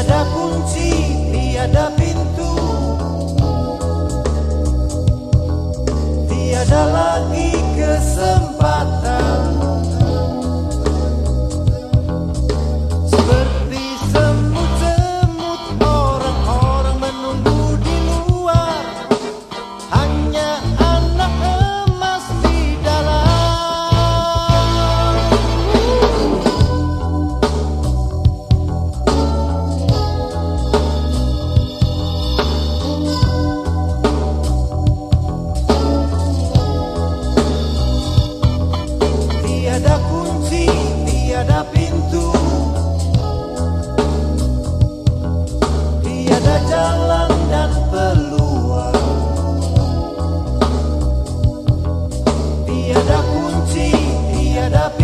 tiada kunci, tiada pintu, tiada lagi kesempatan. up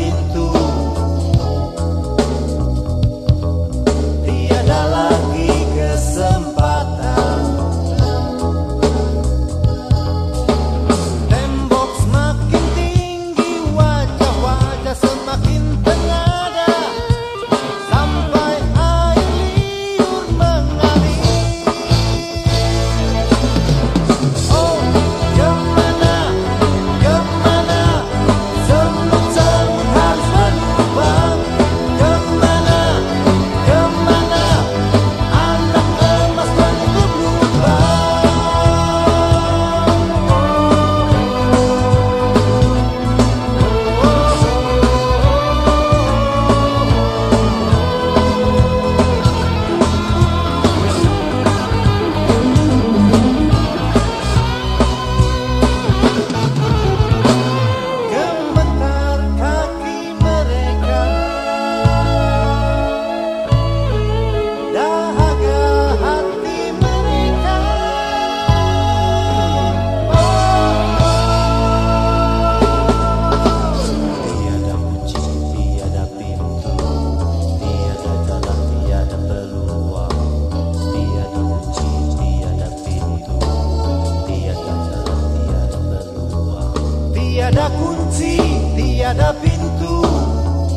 tiada pintu.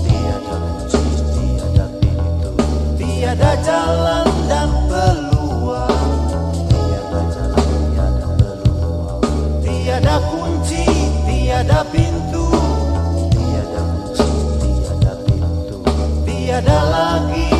Tiada kunci tiada pintu. Tiada jalan dan peluang. Tiada jalan tiada peluang. Tiada kunci tiada pintu. Tiada kunci tiada pintu. Tiada lagi